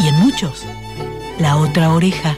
y en muchos la otra oreja.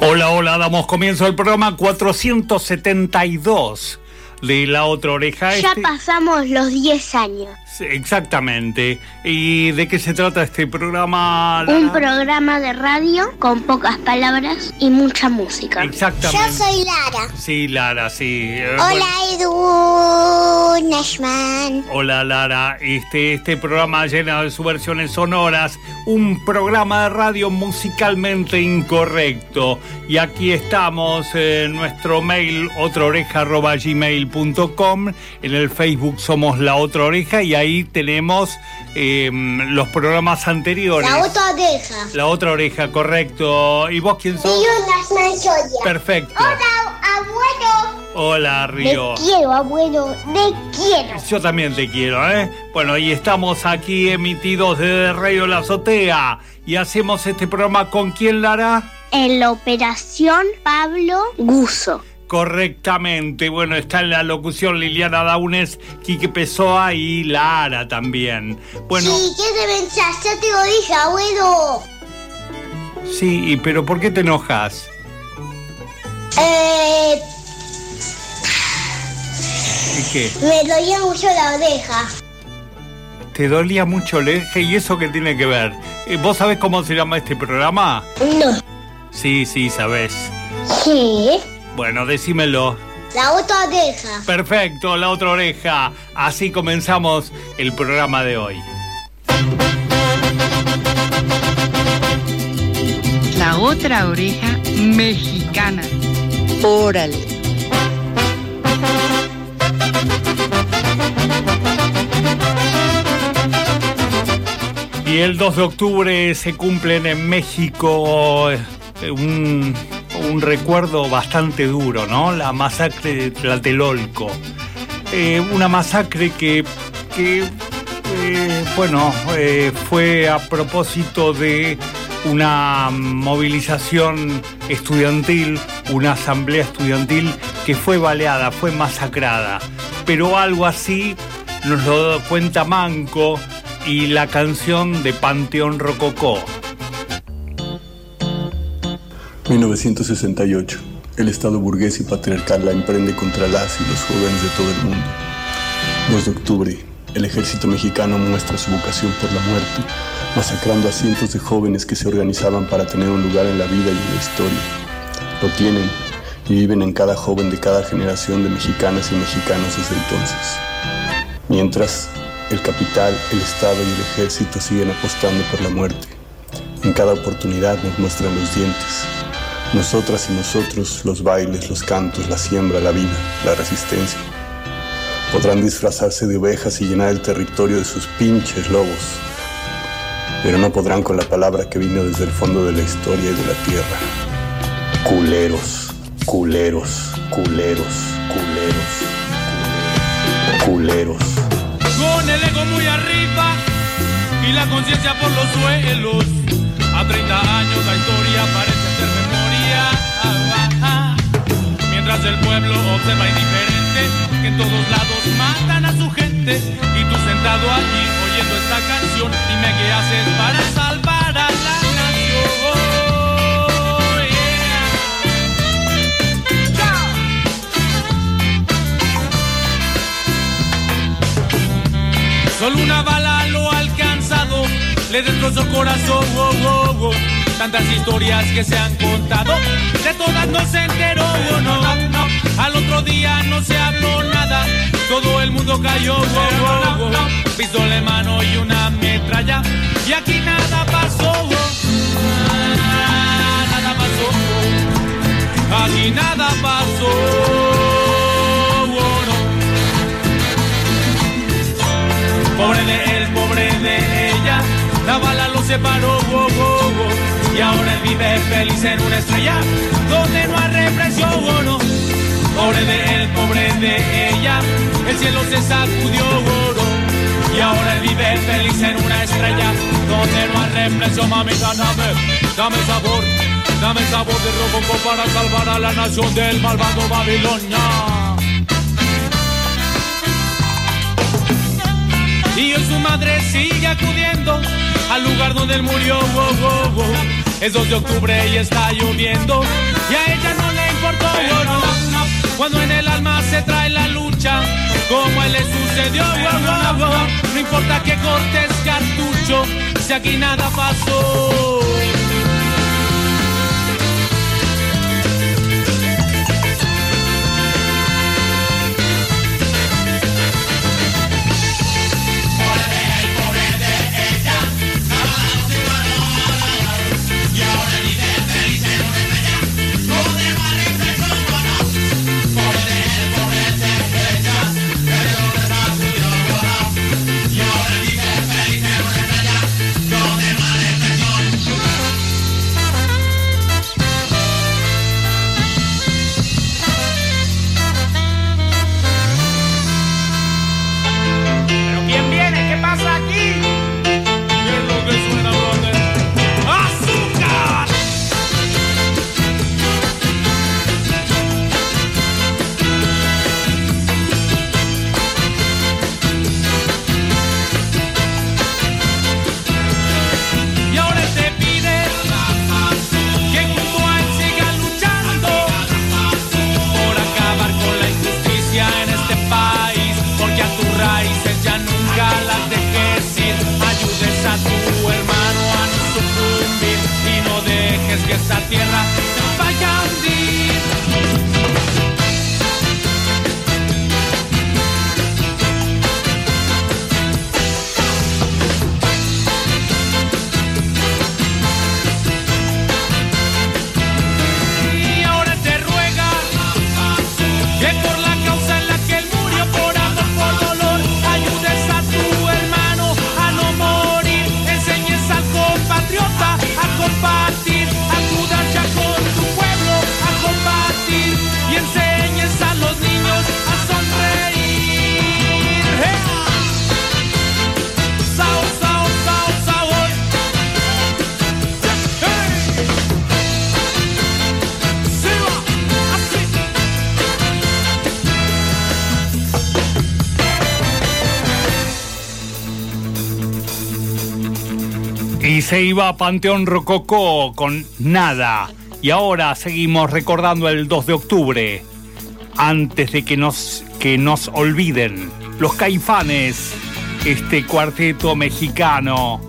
Hola, hola, damos comienzo al programa 472 de La Otra Oreja. Ya pasamos los 10 años. Exactamente. ¿Y de qué se trata este programa? Un programa de radio con pocas palabras y mucha música. Exactamente. Yo soy Lara. Sí, Lara, sí. Eh, Hola, Edu Nashman. Hola, Lara. Este, este programa llena de subversiones sonoras, un programa de radio musicalmente incorrecto. Y aquí estamos en nuestro mail, otraoreja.gmail.com. En el Facebook somos La Otra Oreja y ahí tenemos em, los programas anteriores. La otra oreja. La otra oreja, correcto. ¿Y vos quién sos? Río Perfecto. Hola, abuelo. Hola, Río. Te quiero, abuelo, te quiero. Yo también te quiero, ¿eh? Bueno, y estamos aquí emitidos desde Radio La Azotea. Y hacemos este programa con quién, Lara? En la operación Pablo Guso. Correctamente. Bueno, está en la locución Liliana Daunes, Quique Pessoa y Lara también. Bueno. Sí, ¿qué te pensás? Ya te lo dije, abuelo. Sí, pero ¿por qué te enojas? Eh. ¿Y qué? Me dolía mucho la oreja. ¿Te dolía mucho la oreja? ¿Y eso qué tiene que ver? Eh, ¿Vos sabés cómo se llama este programa? No. Sí, sí, sabés. Sí. Bueno, decímelo. La otra oreja. Perfecto, la otra oreja. Así comenzamos el programa de hoy. La otra oreja mexicana. Órale. Y el 2 de octubre se cumplen en México eh, un un recuerdo bastante duro, ¿no? La masacre de Tlatelolco. Eh, una masacre que, eh, bueno, eh, fue a propósito de una movilización estudiantil, una asamblea estudiantil que fue baleada, fue masacrada. Pero algo así nos lo cuenta Manco y la canción de Panteón Rococó. 1968. El Estado burgués y patriarcal la emprende contra las y los jóvenes de todo el mundo. 2 de octubre. El ejército mexicano muestra su vocación por la muerte, masacrando a cientos de jóvenes que se organizaban para tener un lugar en la vida y en la historia. Lo tienen y viven en cada joven de cada generación de mexicanas y mexicanos desde entonces. Mientras, el capital, el Estado y el ejército siguen apostando por la muerte. En cada oportunidad nos muestran los dientes, nosotras y nosotros, los bailes, los cantos, la siembra, la vida, la resistencia. Podrán disfrazarse de ovejas y llenar el territorio de sus pinches lobos, pero no podrán con la palabra que vino desde el fondo de la historia y de la tierra. Culeros, culeros, culeros, culeros, culeros. Con el ego muy arriba y la conciencia por los suelos. A 30 años la historia Mientras el pueblo observa indiferente que en todos lados matan a su gente y tú sentado allí oyendo esta canción, dime qué haces para salvar a la nación. Solo una bala lo ha alcanzado, le destrozó corazón. Oh, oh. Tantas historias que se han contado, de todas no se enteró no, no. Al otro día no se habló nada, todo el mundo cayó. Pistola en mano y una metralla, y aquí nada pasó. Nada pasó, aquí nada pasó. Pobre de él, pobre de ella, la bala separó. él vive feliz en una estrella donde no hay represión o no. Pobre de él, pobre de ella, el cielo se sacudió oro. Y ahora él vive feliz en una estrella donde no hay represión. Mamita, dame, dame sabor, dame sabor de robo para salvar a la nación del malvado Babilonia. Y hoy su madre sigue acudiendo al lugar donde él murió. Oh, oh, oh. Es 2 de octubre y está lloviendo. Y a ella no le importó. No. Cuando en el alma se trae la lucha, como a él le sucedió. No importa que cortes cartucho, si aquí nada pasó. Se iba Panteón Rococó con nada. Y ahora seguimos recordando el 2 de octubre. Antes de que nos, que nos olviden. Los caifanes. Este cuarteto mexicano.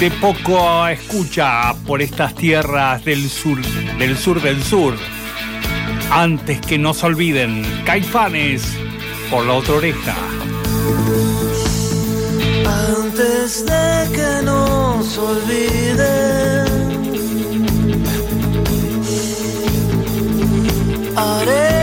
De poco escucha por estas tierras del sur, del sur del sur. Antes que nos olviden. Caifanes. Por la otra oreja. Antes de que nos olviden, haremos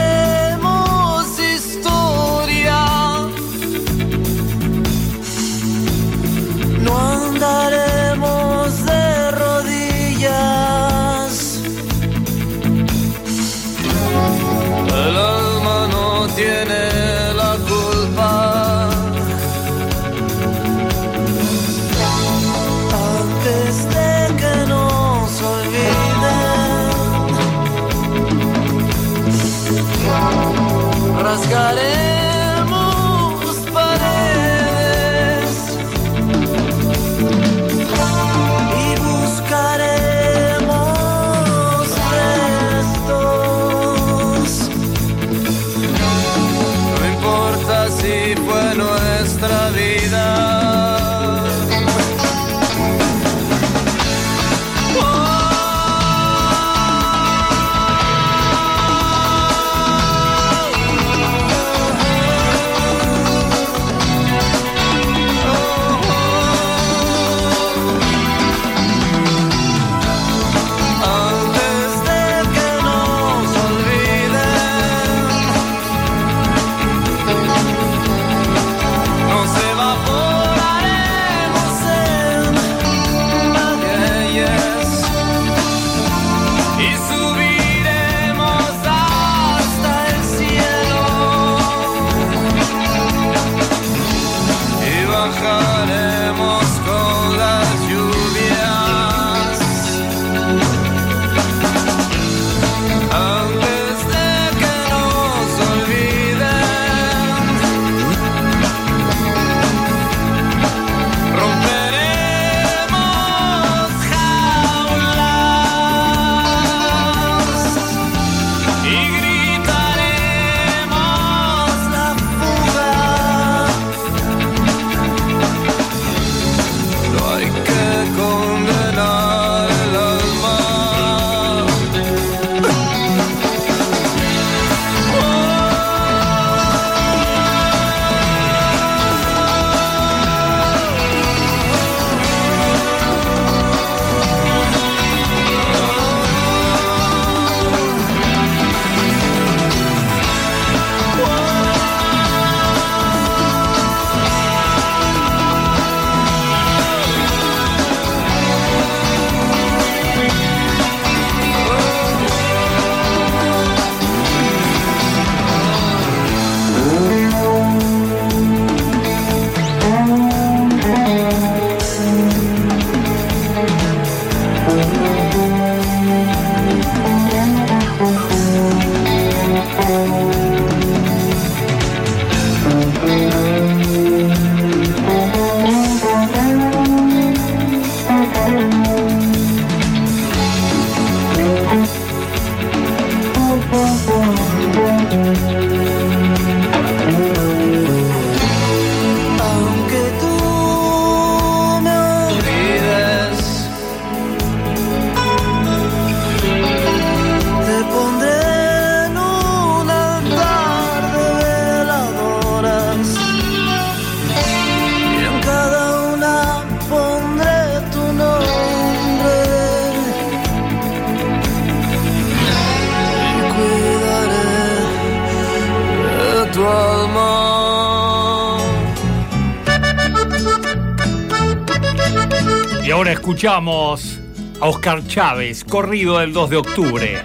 escuchamos a Oscar Chávez, corrido del 2 de octubre.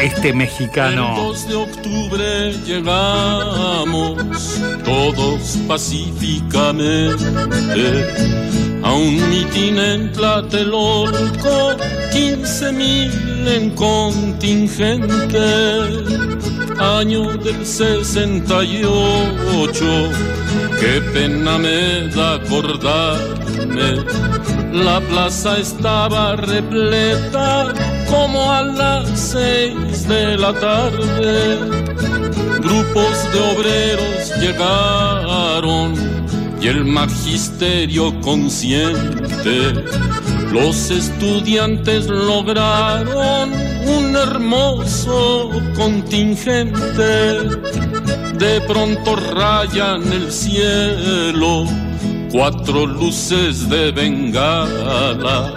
Este mexicano. El 2 de octubre llegamos todos pacíficamente a un mitin en Tlatelolco, 15 mil en contingente. Año del 68, qué pena me da La plaza estaba repleta como a las seis de la tarde. Grupos de obreros llegaron y el magisterio consciente. Los estudiantes lograron un hermoso contingente. De pronto rayan el cielo cuatro luces de bengala.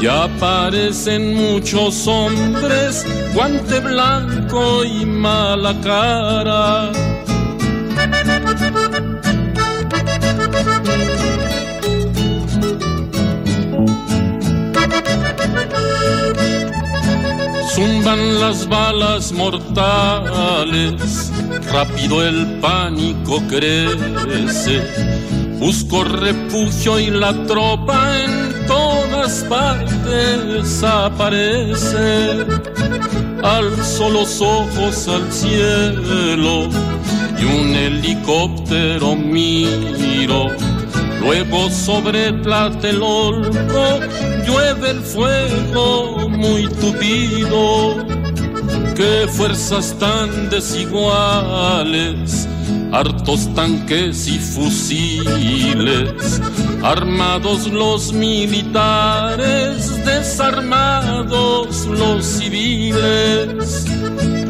Ya aparecen muchos hombres, guante blanco y mala cara. Zumban las balas mortales, rápido el pánico crece. Busco refugio y la tropa en todas partes aparece. Alzo los ojos al cielo y un helicóptero miro. Luego sobre Tlatelolco llueve el fuego muy tupido. Qué fuerzas tan desiguales, hartos tanques y fusiles, armados los militares, desarmados los civiles.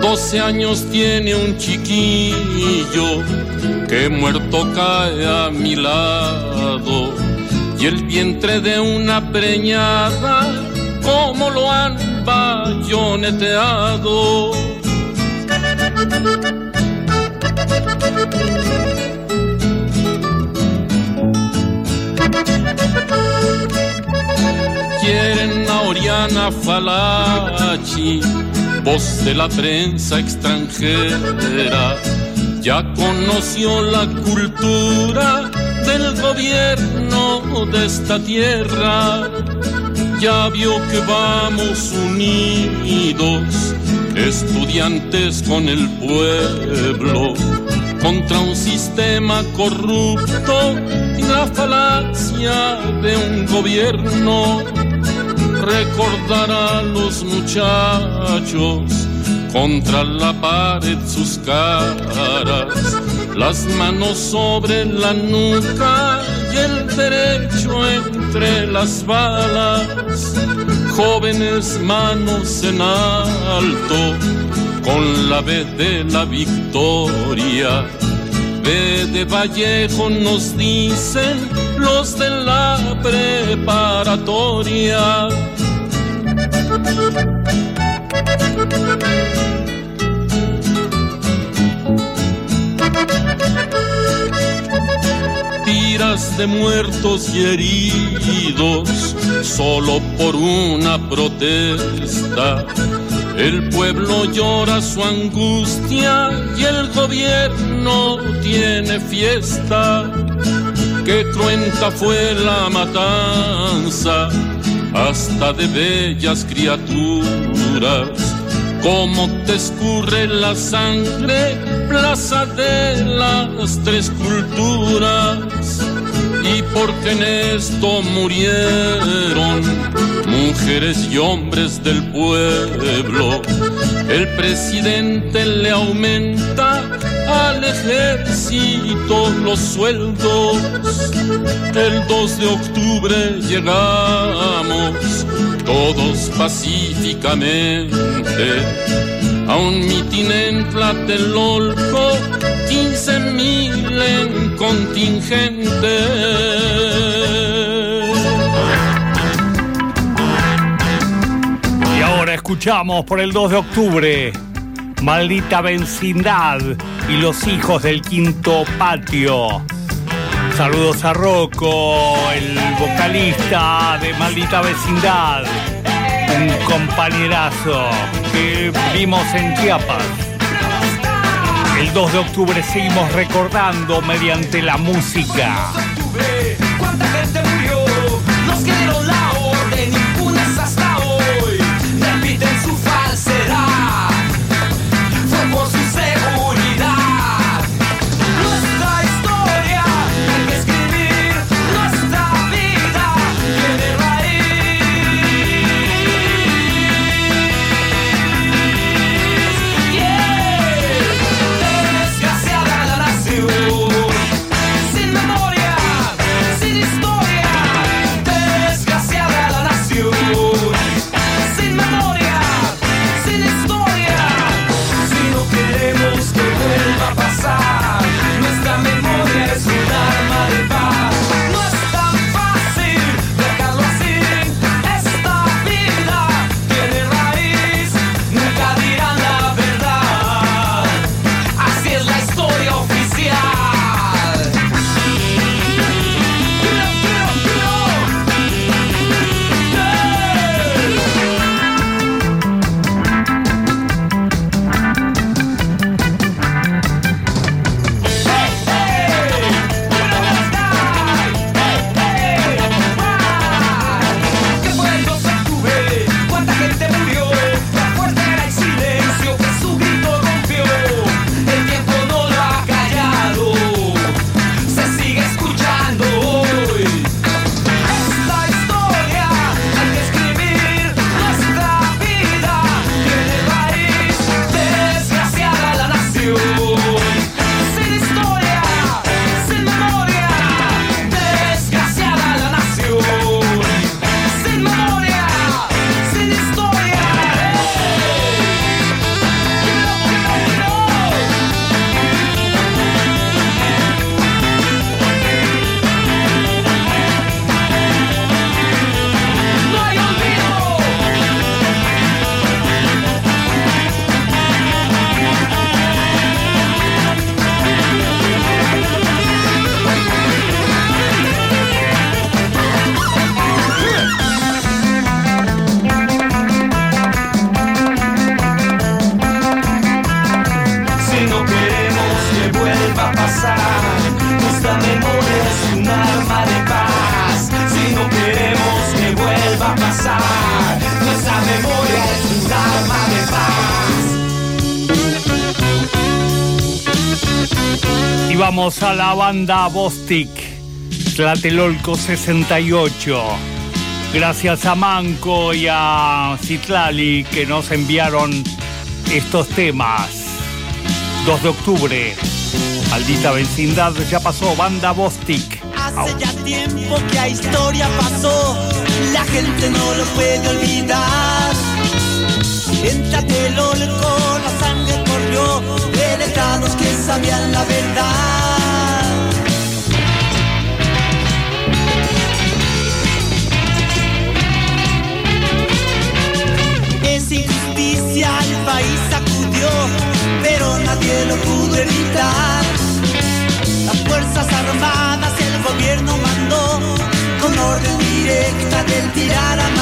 Doce años tiene un chiquillo que muerto cae a mi lado y el vientre de una preñada, como lo han bayoneteado. Quieren a Oriana Falachi, voz de la prensa extranjera, ya conoció la cultura del gobierno de esta tierra. Ya vio que vamos unidos, estudiantes con el pueblo, contra un sistema corrupto y la falacia de un gobierno. Recordar a los muchachos contra la pared sus caras, las manos sobre la nuca y el derecho entre las balas, jóvenes manos en alto, con la B de la victoria. De Vallejo nos dicen los de la preparatoria. Tiras de muertos y heridos solo por una protesta. El pueblo llora su angustia y el gobierno tiene fiesta. Qué cruenta fue la matanza, hasta de bellas criaturas. Cómo te escurre la sangre, plaza de las tres culturas. Y porque en esto murieron mujeres y hombres del pueblo, el presidente le aumenta al ejército los sueldos. El 2 de octubre llegamos todos pacíficamente a un mitin en Tlatelolco, 15 mil en contingente. Y ahora escuchamos por el 2 de octubre Maldita Vecindad y los hijos del quinto patio. Saludos a Rocco, el vocalista de Maldita Vecindad, un compañerazo que vimos en Chiapas. El 2 de octubre seguimos recordando mediante la música. Banda Bostic, Tlatelolco 68. Gracias a Manco y a Citlali que nos enviaron estos temas. 2 de octubre, maldita vecindad, ya pasó, banda Bostic. Hace ya tiempo que la historia pasó, la gente no lo puede olvidar. En Tlatelolco la sangre corrió de letrados que sabían la verdad. Nadie pudo evitar. Las Fuerzas Armadas el gobierno mandó con orden directa del tirar a matar.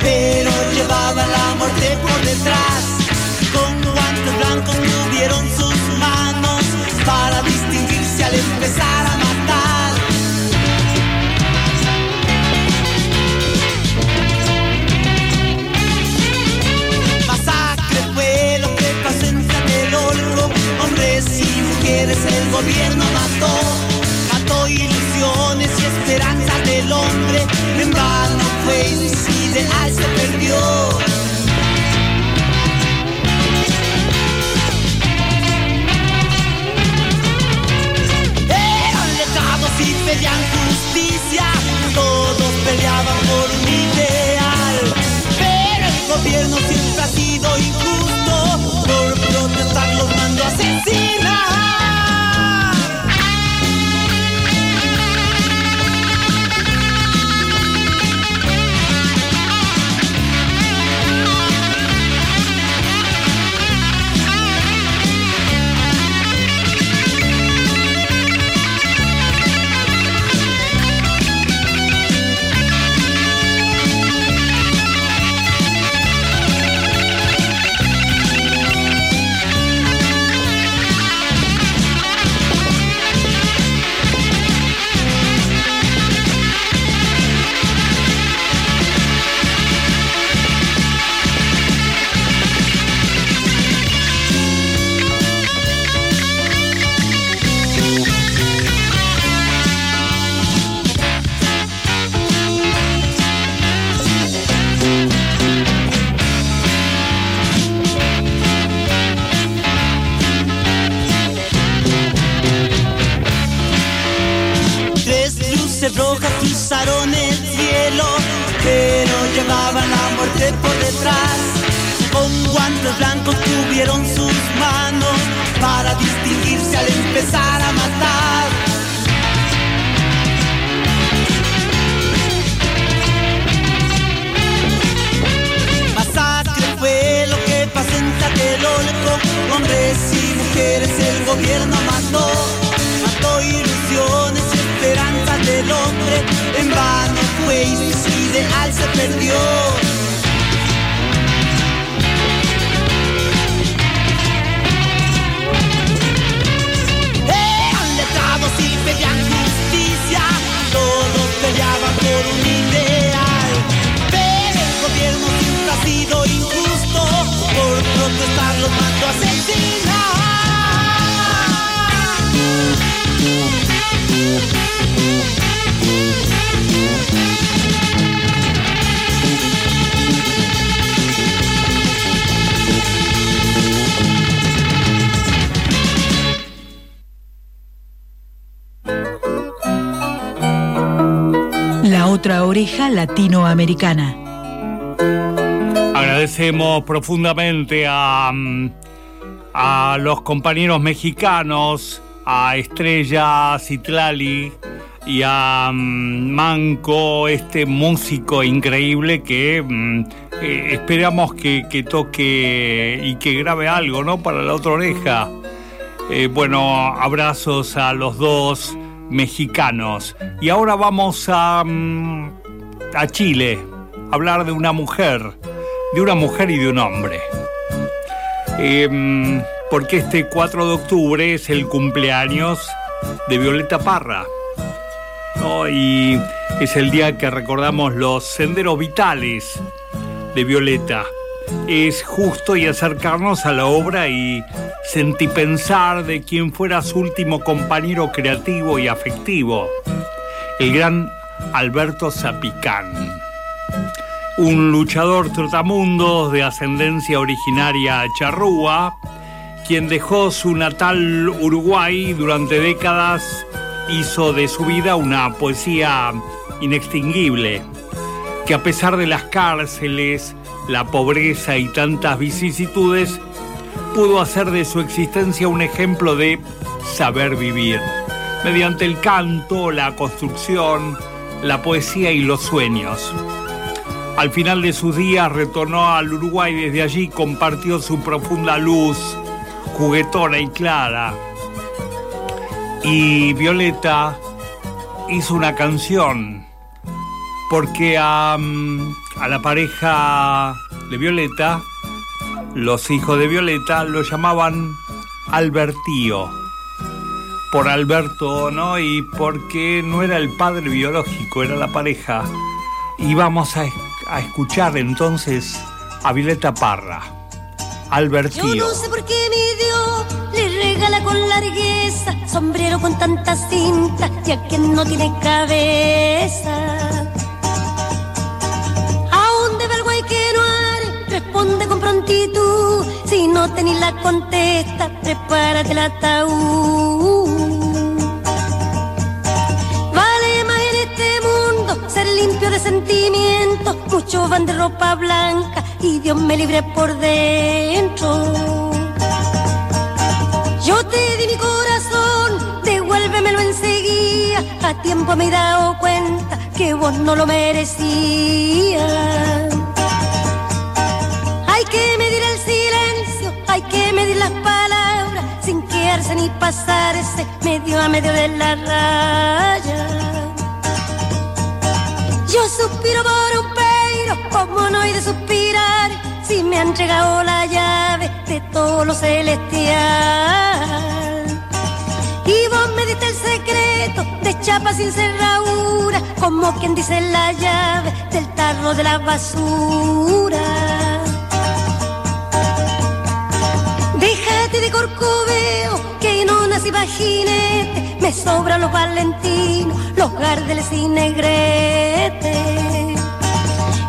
Pero llevaban la muerte por detrás. Con guantes blancos movieron sus manos para distinguirse al empezar a matar. Masacre fue lo que pasó en Tlatelolco, hombres y mujeres el gobierno mató. Mató esperanzas del hombre. En vano fue y ideal se perdió. Eran letrados y pedían justicia, todos peleaban por un ideal. Pero el gobierno siempre ha sido injusto, por protestar los mandó a latinoamericana. Agradecemos profundamente a, mm, a los compañeros mexicanos, a Estrella Citlali y a mm, Manco, este músico increíble que mm, eh, esperamos que, que toque y que grabe algo, ¿no? Para la otra oreja. Eh, bueno, abrazos a los dos mexicanos. Y ahora vamos a, a Chile, hablar de una mujer, de una mujer y de un hombre. Em, porque este 4 de octubre es el cumpleaños de Violeta Parra. ¿no? Y es el día que recordamos los senderos vitales de Violeta. Es justo y acercarnos a la obra y sentipensar de quien fuera su último compañero creativo y afectivo, el gran Alberto Zapicán. Un luchador trotamundos de ascendencia originaria charrúa, quien dejó su natal Uruguay durante décadas, hizo de su vida una poesía inextinguible, que a pesar de las cárceles, la pobreza y tantas vicisitudes, pudo hacer de su existencia un ejemplo de saber vivir, mediante el canto, la construcción, la poesía y los sueños. Al final de sus días retornó al Uruguay desde allí compartió su profunda luz, juguetona y clara. Y Violeta hizo una canción porque a, mm, a la pareja de Violeta, los hijos de Violeta, lo llamaban Albertío. Por Alberto, ¿no? Y porque no era el padre biológico, era la pareja. Y vamos a, a escuchar entonces a Violeta Parra, Albertío. Yo no sé por qué mi Dios le regala con largueza sombrero con tanta cinta y a quien no tiene cabeza. ¿A dónde va el guay que no haré? Responde con prontitud. Si no tenés la contesta, prepárate el ataúd. Vale más en este mundo ser limpio de sentimientos. Muchos van de ropa blanca y Dios me libre por dentro. Yo te di mi corazón, devuélvemelo enseguida. A tiempo me he dado cuenta que vos no lo merecías. Palabras, sin quedarse ni pasarse medio a medio de la raya. Yo suspiro por un peiro, como no hay de suspirar, si me han entregado la llave de todo lo celestial. Y vos me diste el secreto de chapa sin cerradura, como quien dice la llave del tarro de la basura. De corcoveo, que no nací jinete, me sobran los valentinos, los gardeles y negretes.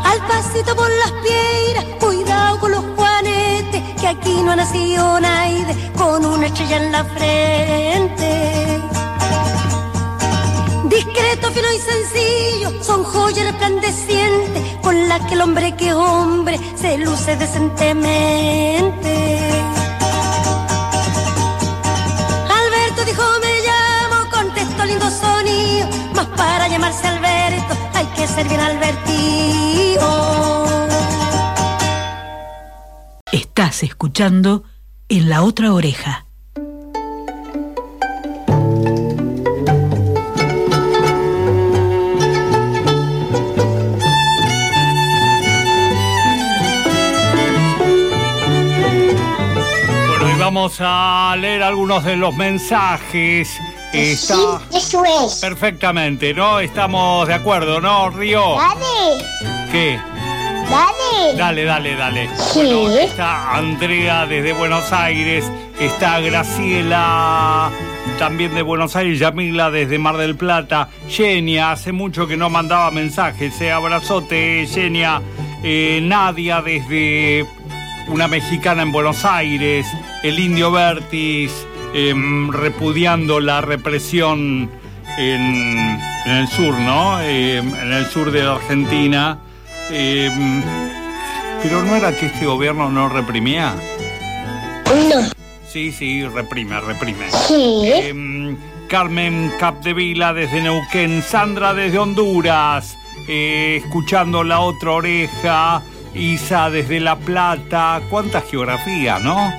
Al pasito por las piedras, cuidado con los juanetes, que aquí no ha nacido nadie con una estrella en la frente. Discreto, fino y sencillo, son joyas resplandecientes, con las que el hombre que hombre se luce decentemente. Para llamarse Alberto hay que ser bien albertido. Estás escuchando en la otra oreja. Bueno, y vamos a leer algunos de los mensajes. Está Sí, eso es. perfectamente, ¿no? Estamos de acuerdo, ¿no, Río? Dale, ¿Qué? dale. Dale, dale, dale. Sí. Bueno, está Andrea desde Buenos Aires, está Graciela también de Buenos Aires, Yamila desde Mar del Plata, Genia, hace mucho que no mandaba mensajes, eh, abrazote, Genia, Eh, Nadia desde una mexicana en Buenos Aires, el Indio Vertis, em, repudiando la represión en, en el sur, ¿no? Em, en el sur de la Argentina. Em, pero no era que este gobierno no reprimía. No. Sí, sí, reprime, reprime. Sí. Carmen Capdevila desde Neuquén, Sandra desde Honduras, eh, escuchando la otra oreja, Isa desde La Plata, cuánta geografía, ¿no?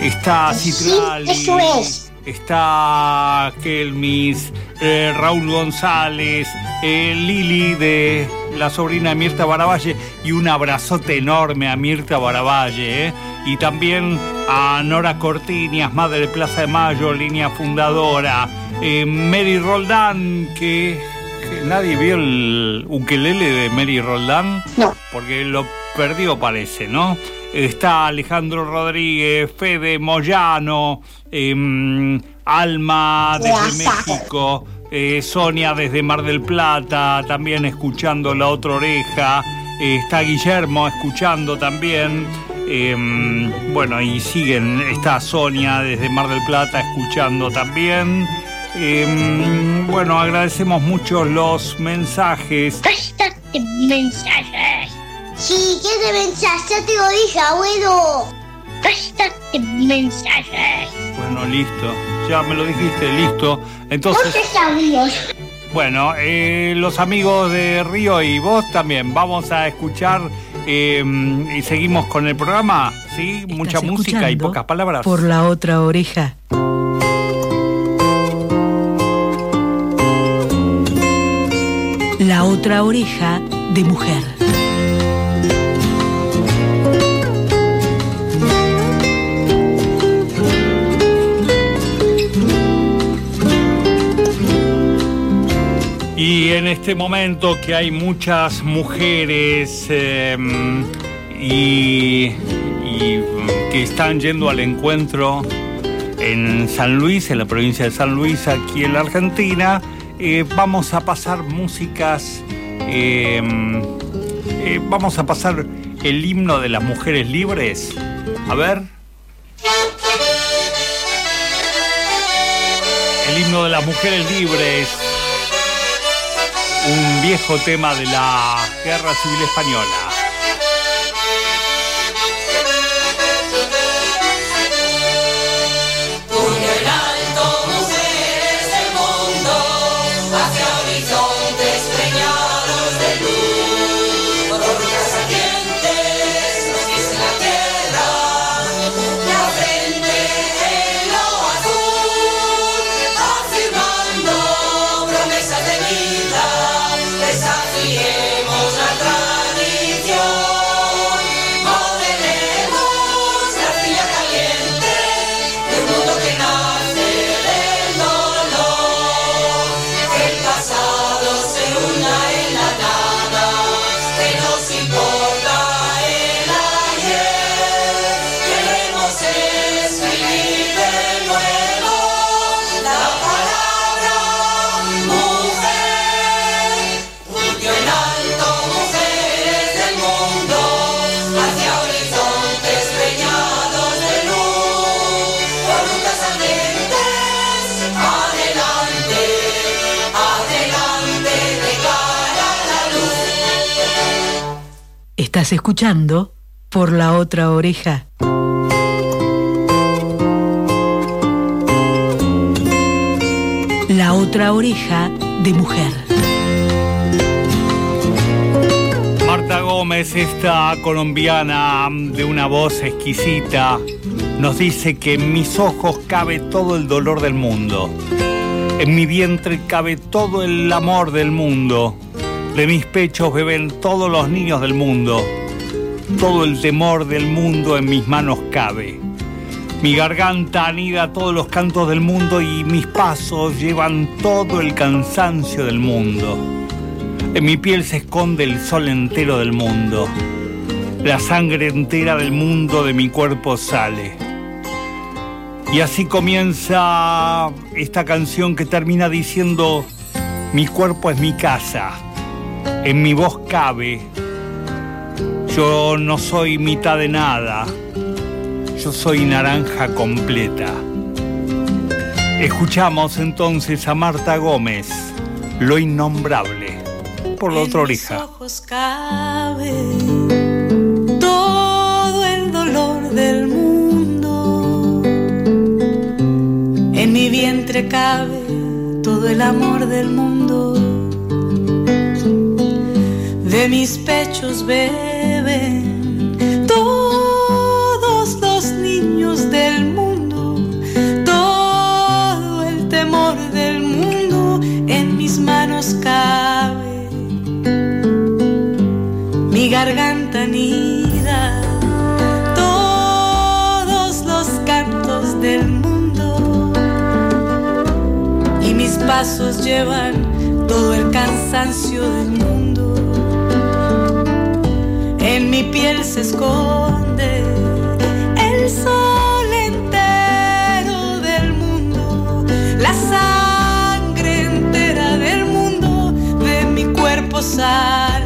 Está Sí, Citlali, eso es. está Kelmis, eh, Raúl González, eh, Lili de la sobrina de Mirta Baravalle y un abrazote enorme a Mirta Baravalle, ¿eh? y también a Nora Cortiñas, madre de Plaza de Mayo, línea fundadora, eh, Mary Roldán, que, que nadie vio el ukelele de Mary Roldán, No. porque lo perdió parece, ¿no? Está Alejandro Rodríguez, Fede Moyano, em, Alma desde. México, eh, Sonia desde Mar del Plata, también escuchando La Otra Oreja, eh, está Guillermo escuchando también, em, bueno, y siguen, está Sonia desde Mar del Plata escuchando también. Em, bueno, agradecemos mucho los mensajes. Mensajes. Sí, ¿qué de mensaje? Ya te lo dije, abuelo. Bastante mensajes. Bueno, listo. Ya me lo dijiste, listo. Entonces, audios. bueno, eh, los amigos de Río y vos también vamos a escuchar eh, y seguimos con el programa, ¿sí? Mucha música y pocas palabras. Por la otra oreja. La otra oreja de mujer. Y en este momento que hay muchas mujeres eh, y, que están yendo al encuentro en San Luis, en la provincia de San Luis, aquí en la Argentina. Eh, vamos a pasar músicas, eh, eh, vamos a pasar el himno de las mujeres libres. A ver. El himno de las mujeres libres. Un viejo tema de la Guerra Civil Española. Escuchando por la otra oreja. La otra oreja de mujer. Marta Gómez, esta colombiana de una voz exquisita, nos dice que en mis ojos cabe todo el dolor del mundo. En mi vientre cabe todo el amor del mundo. De mis pechos beben todos los niños del mundo. Todo el temor del mundo en mis manos cabe. Mi garganta anida todos los cantos del mundo y mis pasos llevan todo el cansancio del mundo. En mi piel se esconde el sol entero del mundo. La sangre entera del mundo de mi cuerpo sale. Y así comienza esta canción que termina diciendo, mi cuerpo es mi casa, en mi voz cabe, yo no soy mitad de nada, yo soy naranja completa. Escuchamos entonces a Marta Gómez, lo innombrable, por la otra oreja. ojos cabe todo el dolor del mundo. En mi vientre cabe todo el amor del mundo. De mis pechos beben mi garganta anida. Todos los cantos del mundo. Y mis pasos llevan todo el cansancio del mundo. En mi piel se esconde sale.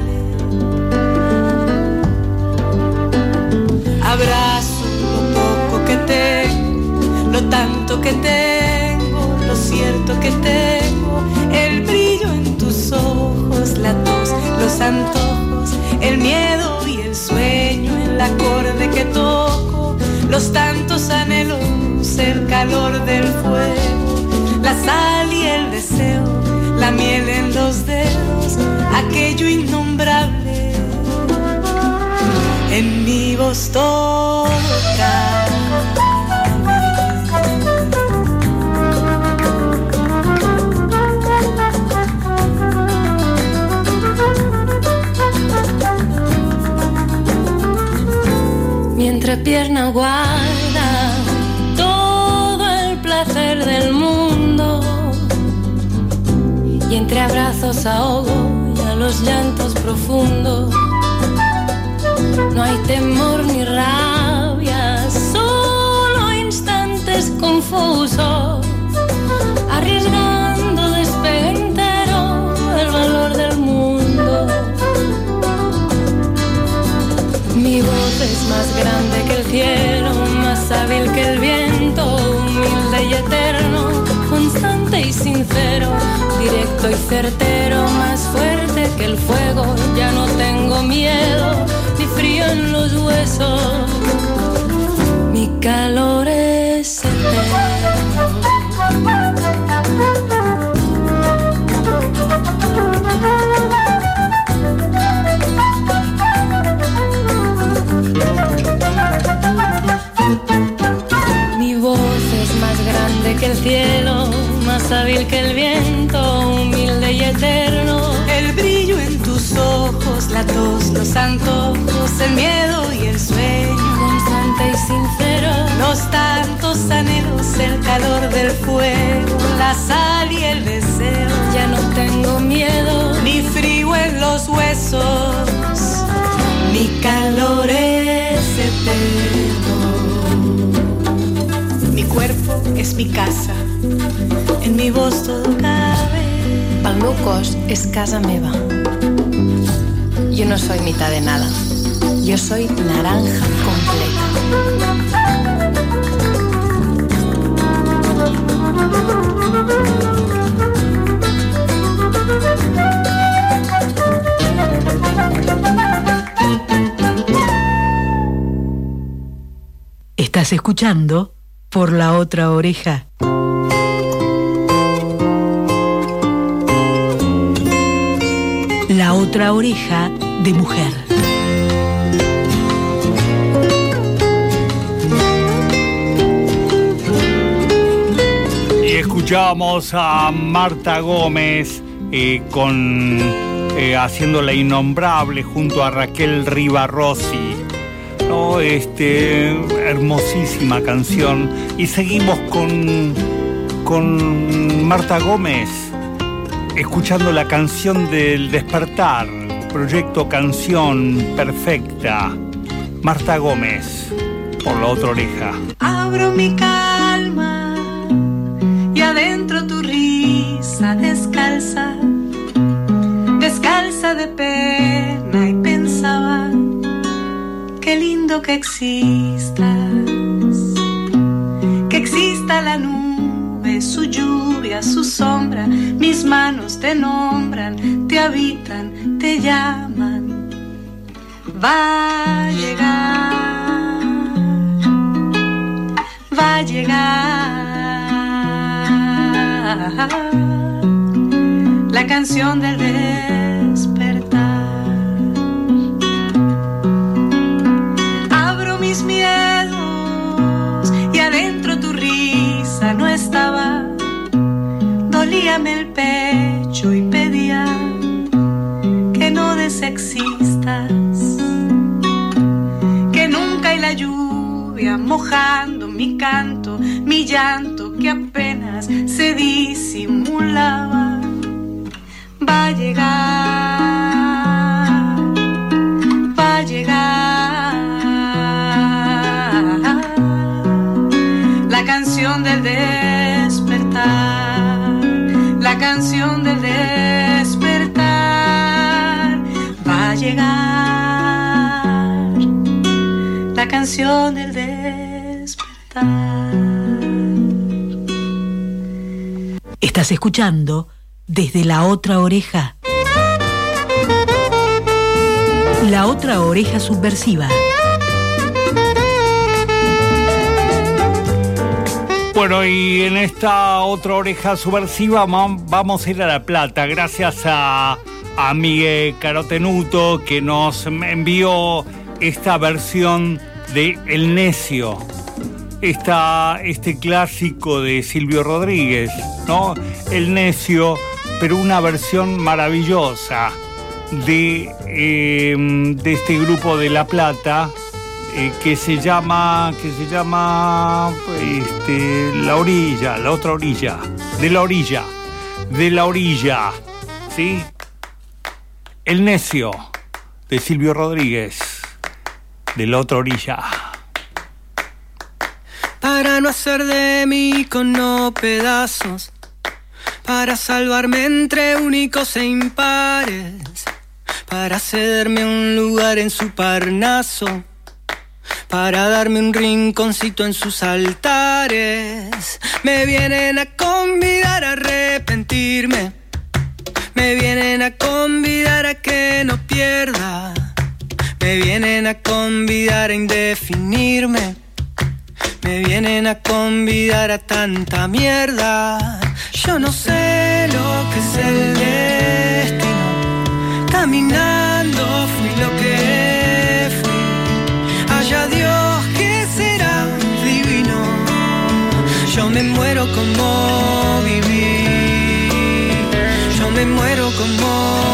Abrazo lo poco que tengo, lo tanto que tengo, lo cierto que tengo, el brillo en tus ojos, la tos, los antojos, el miedo y el sueño, el acorde que toco, los tantos anhelos, el calor del fuego, la sal y el deseo, la miel en los dedos, aquello innombrable en mi voz toca. Mi entrepierna guarda todo el placer del mundo y entre abrazos ahogo los llantos profundos. No hay temor ni rabia es confuso, arriesgando despegue el valor del mundo. Mi voz es más grande que el cielo, más hábil que el viento, humilde y eterno, constante y sincero, directo y certero, más fuerte que el fuego. Ya no tengo miedo ni frío en los huesos. Mi calor es Mi voz es más grande que el cielo, más hábil que el viento, humilde y eterno. La tos, los antojos, el miedo y el sueño. Constante y sincero, los tantos anhelos, el calor del fuego, la sal y el deseo. Ya no tengo miedo, ni frío en los huesos. Mi calor es eterno. Mi cuerpo es mi casa, en mi voz todo cabe. El meu cos és casa meva. Yo no soy mitad de nada. Yo soy naranja completa. Estás escuchando por la otra oreja. La otra oreja de mujer. Y escuchábamos a Marta Gómez eh, con eh, haciendo la innombrable junto a Raquel Rivarossi. ¿no? Este, hermosísima canción. Y seguimos con, con Marta Gómez, escuchando la canción del despertar, proyecto Canción Perfecta. Marta Gómez, por la otra oreja. Abro mi calma y adentro tu risa descalza, descalza de pena y pensaba, qué lindo que existas, que exista la nube, su lluvia, su sombra, mis manos te nombran, te habitan, te llaman. Va a llegar, va a llegar la canción del despertar. Abro mis miedos y adentro tu risa no estaba. Dolíame el pecho mojando mi canto, mi llanto que apenas se disimulaba. Va a llegar, va a llegar la canción del despertar, la canción del despertar va a llegar la canción del despertar. Estás escuchando desde la otra oreja. La otra oreja subversiva. Bueno, y en esta otra oreja subversiva vamos a ir a La Plata, gracias a, a Miguel Carotenuto que nos envió esta versión de El Necio, esta, este clásico de Silvio Rodríguez, ¿no? El Necio, pero una versión maravillosa de, eh, de este grupo de La Plata eh, que se llama que se llama este, la orilla la otra orilla de la orilla de la orilla sí el necio de Silvio Rodríguez de la otra orilla para no hacer de mí no pedazos, para salvarme entre únicos e impares, para cederme un lugar en su parnaso, para darme un rinconcito en sus altares. Me vienen a convidar a arrepentirme, me vienen a convidar a que no pierda, me vienen a convidar a indefinirme me vienen a convidar a tanta mierda. Yo no sé lo que es el destino. Caminando fui lo que fui. Haya Dios que será divino. Yo me muero como viví. Yo me muero como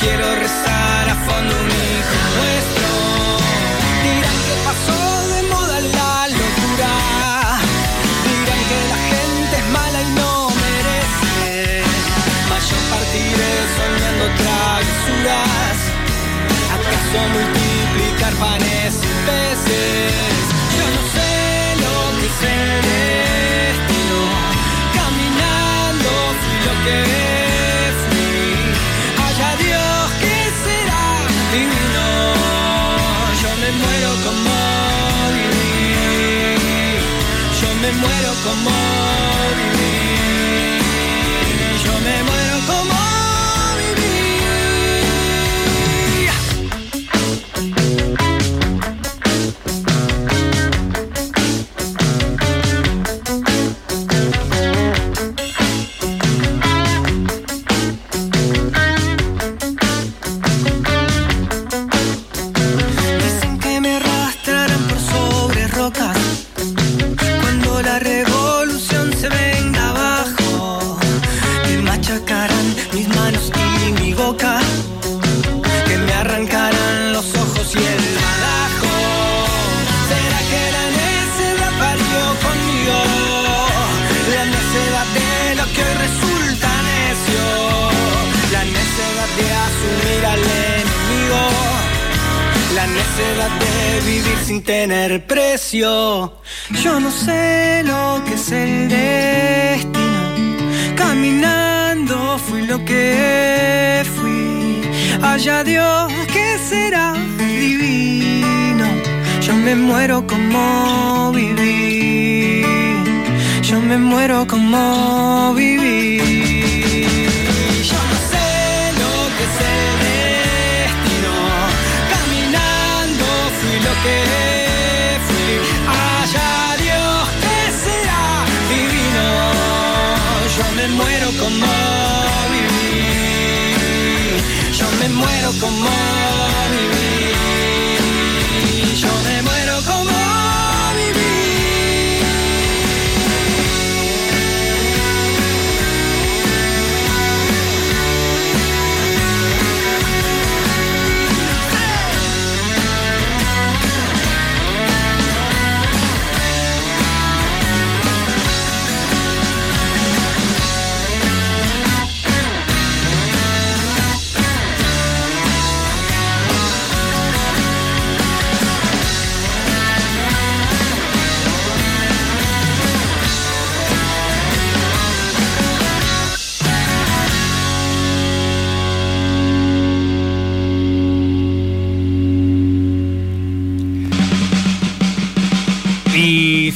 quiero rezar a fondo un hijo nuestro. Dirán que pasó de moda la locura. Dirán que la gente es mala y no merece. Mas yo partiré soñando travesuras. ¿Acaso multiplicar panes muero como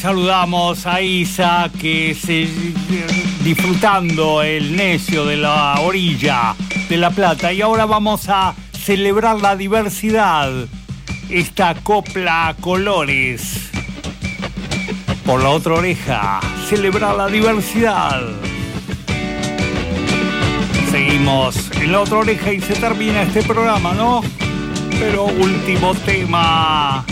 saludamos a Isa que se disfrutando el necio de la orilla de La Plata. Y ahora vamos a celebrar la diversidad. Esta copla a colores. Por la otra oreja, celebrar la diversidad. Seguimos en la otra oreja y se termina este programa, ¿no? Pero último tema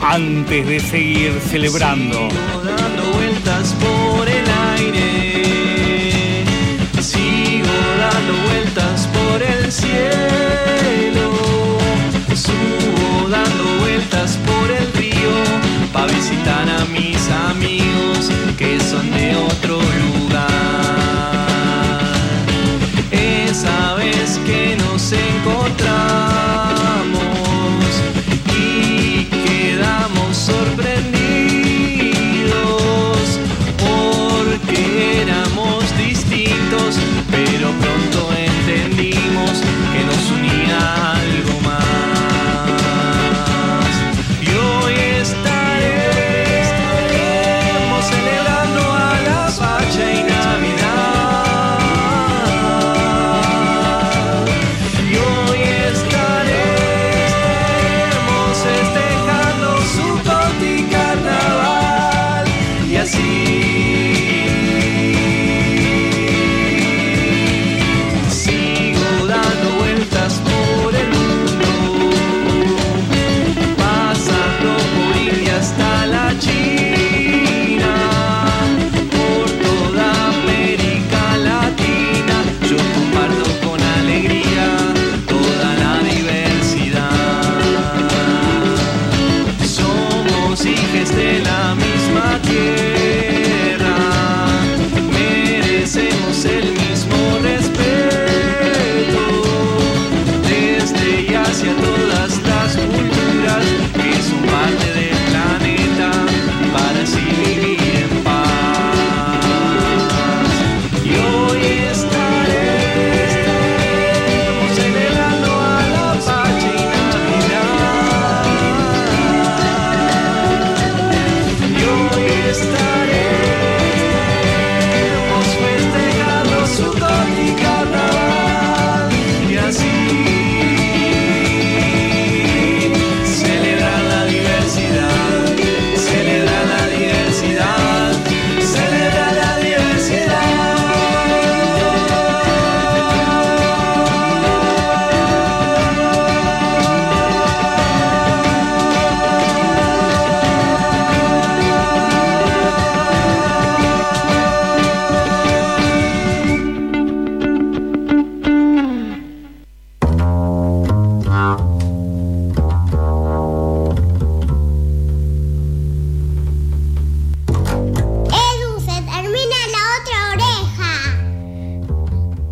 antes de seguir celebrando. Sigo dando vueltas por el aire. Sigo dando vueltas por el cielo.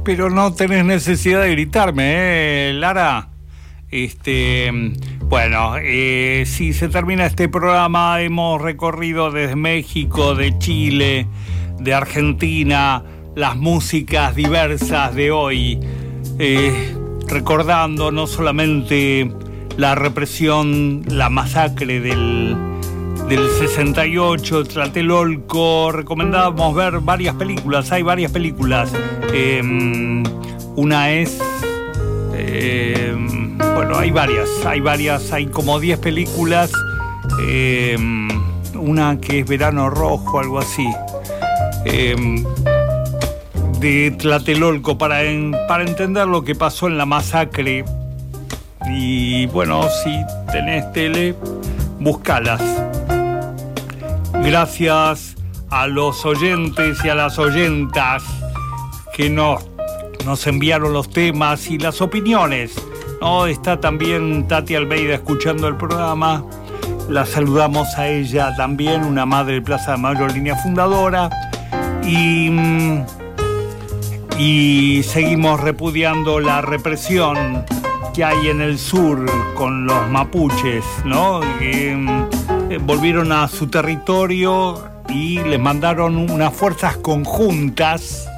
Pero no tenés necesidad de gritarme, ¿eh, Lara? Este, bueno, eh, si se termina este programa, hemos recorrido desde México, de Chile, de Argentina, las músicas diversas de hoy, eh, recordando no solamente la represión, la masacre del, del 68, Tlatelolco, recomendamos ver varias películas, hay varias películas. Eh, una es, eh, bueno, hay varias, hay varias, hay como 10 películas. eh, una que es Verano Rojo, algo así. de Tlatelolco para, para entender lo que pasó en la masacre. Y bueno, si tenés tele, búscalas. Gracias a los oyentes y a las oyentas que nos, nos enviaron los temas y las opiniones. ¿no? Está también Tati Almeida escuchando el programa. La saludamos a ella también, una madre de Plaza de Mayo, línea fundadora. Y, mm, y seguimos repudiando la represión que hay en el sur con los mapuches, ¿no? Que mm, eh, volvieron a su territorio y les mandaron unas fuerzas conjuntas.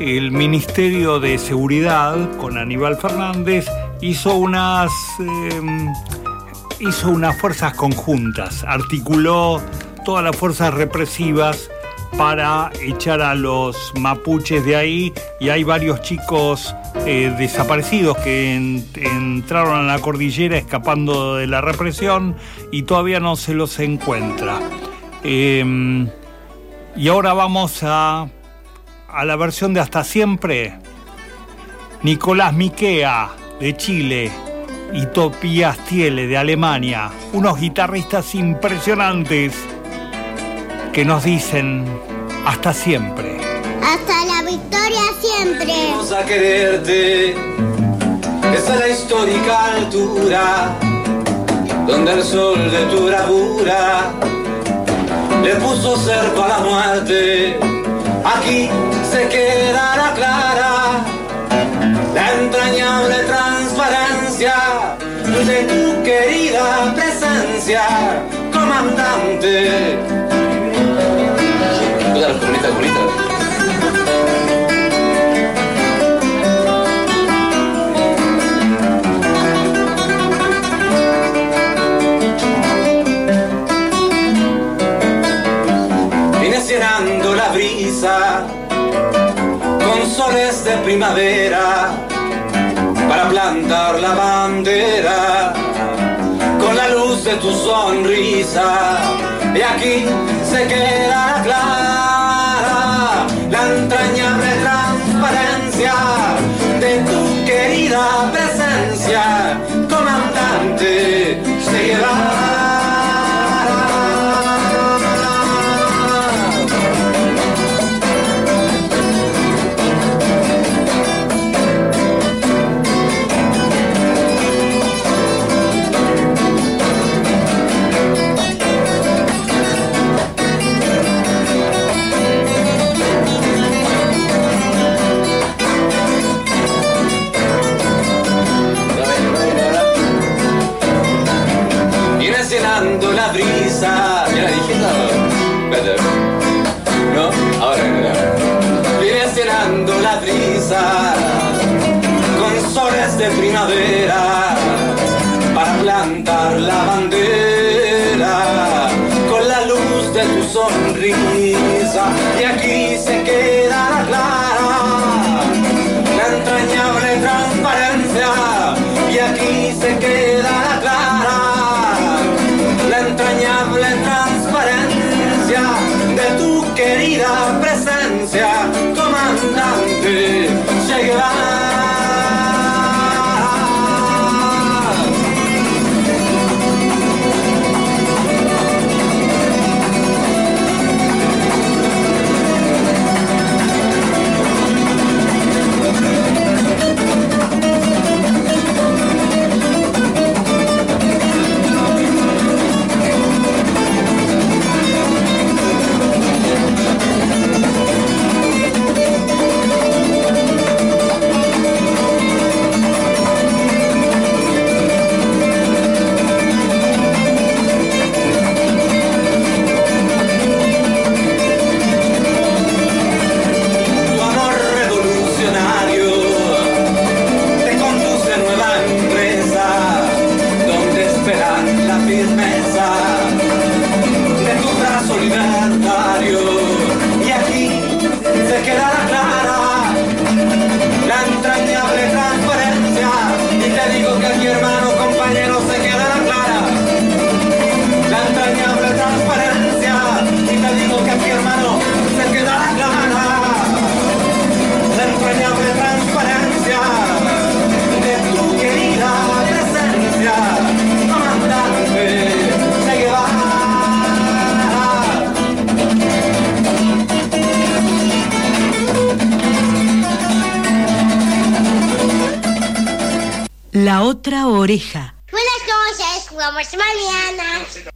El Ministerio de Seguridad, con Aníbal Fernández, hizo unas, eh, hizo unas fuerzas conjuntas, articuló todas las fuerzas represivas para echar a los mapuches de ahí y hay varios chicos eh, desaparecidos que en- entraron a la cordillera escapando de la represión y todavía no se los encuentra. Eh, y ahora vamos a, a la versión de Hasta Siempre Nicolás Miquea de Chile y Topias Tiele de Alemania, unos guitarristas impresionantes que nos dicen hasta siempre. Hasta la victoria siempre. Vamos a quererte. Esa es la histórica altura donde el sol de tu bravura le puso cerco a la muerte. Aquí se quedará clara la entrañable transparencia de tu querida presencia, comandante. Con soles de primavera para plantar la bandera con la luz de tu sonrisa. Y aquí se queda clara la entrañable